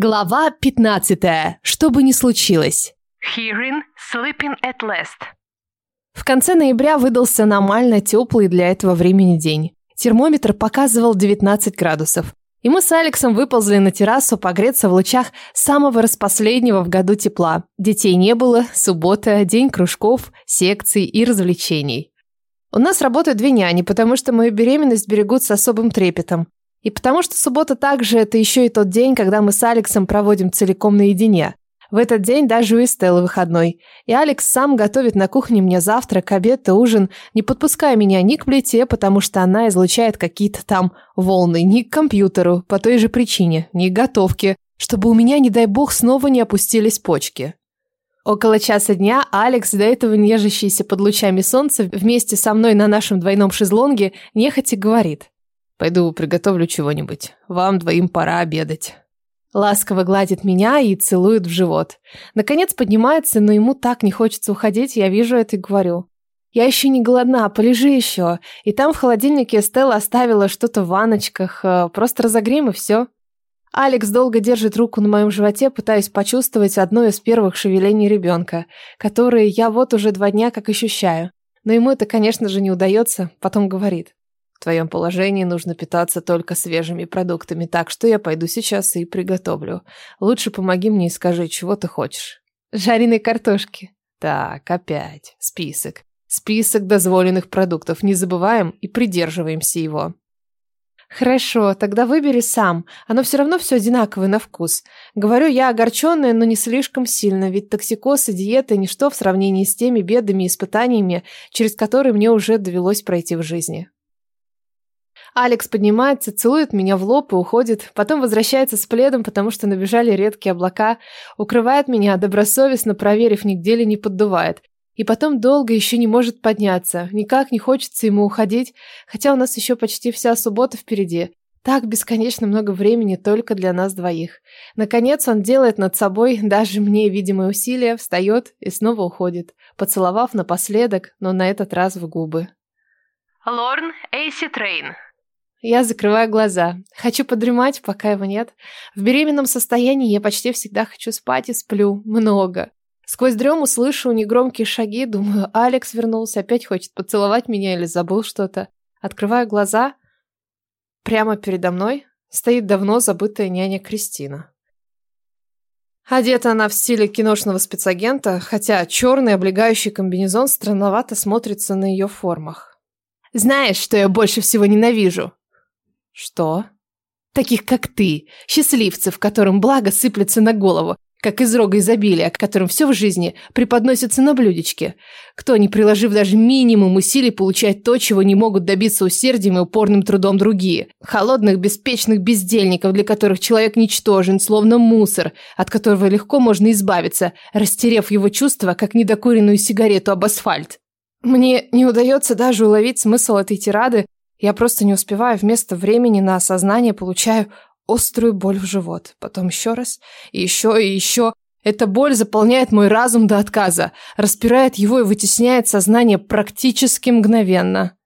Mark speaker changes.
Speaker 1: Глава 15. Что бы ни случилось.
Speaker 2: Hearing, sleeping at last.
Speaker 1: В конце ноября выдался аномально теплый для этого времени день. Термометр показывал 19 градусов. И мы с Алексом выползли на террасу погреться в лучах самого распоследнего в году тепла. Детей не было, суббота, день кружков, секций и развлечений. У нас работают две няни, потому что мою беременность берегут с особым трепетом. И потому что суббота также это еще и тот день, когда мы с Алексом проводим целиком наедине. В этот день даже у Эстеллы выходной. И Алекс сам готовит на кухне мне завтрак, обед и ужин, не подпуская меня ни к плите, потому что она излучает какие-то там волны, ни к компьютеру, по той же причине, ни к готовке, чтобы у меня, не дай бог, снова не опустились почки. Около часа дня Алекс, до этого нежащийся под лучами солнца, вместе со мной на нашем двойном шезлонге, нехотя говорит.
Speaker 3: Пойду приготовлю чего-нибудь. Вам двоим пора обедать.
Speaker 1: Ласково гладит меня и целует в живот. Наконец поднимается, но ему так не хочется уходить, я вижу это и говорю. Я еще не голодна, полежи еще. И там в холодильнике Стелла оставила что-то в ваночках. Э, просто разогреем и все. Алекс долго держит руку на моем животе, пытаясь почувствовать одно из первых шевелений ребенка, которые я вот уже два дня как ощущаю. Но ему это, конечно же, не удается, потом говорит.
Speaker 3: В твоем положении нужно питаться только свежими продуктами, так что я пойду сейчас и приготовлю. Лучше помоги мне и скажи, чего ты хочешь.
Speaker 1: Жареной картошки.
Speaker 3: Так, опять. Список. Список дозволенных продуктов. Не забываем и придерживаемся его.
Speaker 1: Хорошо, тогда выбери сам. Оно все равно все одинаковое на вкус. Говорю я огорченная, но не слишком сильно, ведь токсикоз и диета – ничто в сравнении с теми бедами и испытаниями, через которые мне уже довелось пройти в жизни. Алекс поднимается, целует меня в лоб и уходит, потом возвращается с пледом, потому что набежали редкие облака, укрывает меня, добросовестно проверив, нигде ли не поддувает. И потом долго еще не может подняться, никак не хочется ему уходить, хотя у нас еще почти вся суббота впереди. Так бесконечно много времени только для нас двоих. Наконец он делает над собой даже мне видимое усилие, встает и снова уходит, поцеловав напоследок, но на этот раз в губы.
Speaker 2: Лорн Эйси Трейн.
Speaker 1: Я закрываю глаза. Хочу подремать, пока его нет. В беременном состоянии я почти всегда хочу спать и сплю. Много. Сквозь дрему слышу негромкие шаги, думаю, Алекс вернулся, опять хочет поцеловать меня или забыл что-то. Открываю глаза. Прямо передо мной стоит давно забытая няня Кристина. Одета она в стиле киношного спецагента, хотя черный облегающий комбинезон странновато смотрится на ее формах. «Знаешь, что я больше всего ненавижу?»
Speaker 3: Что?
Speaker 1: Таких, как ты, счастливцев, которым благо сыплется на голову, как из рога изобилия, которым все в жизни преподносится на блюдечке. Кто, не приложив даже минимум усилий, получает то, чего не могут добиться усердием и упорным трудом другие. Холодных, беспечных бездельников, для которых человек ничтожен, словно мусор, от которого легко можно избавиться, растерев его чувства, как недокуренную сигарету об асфальт. Мне не удается даже уловить смысл этой тирады, я просто не успеваю, вместо времени на осознание получаю острую боль в живот. Потом еще раз, и еще, и еще. Эта боль заполняет мой разум до отказа, распирает его и вытесняет сознание практически мгновенно.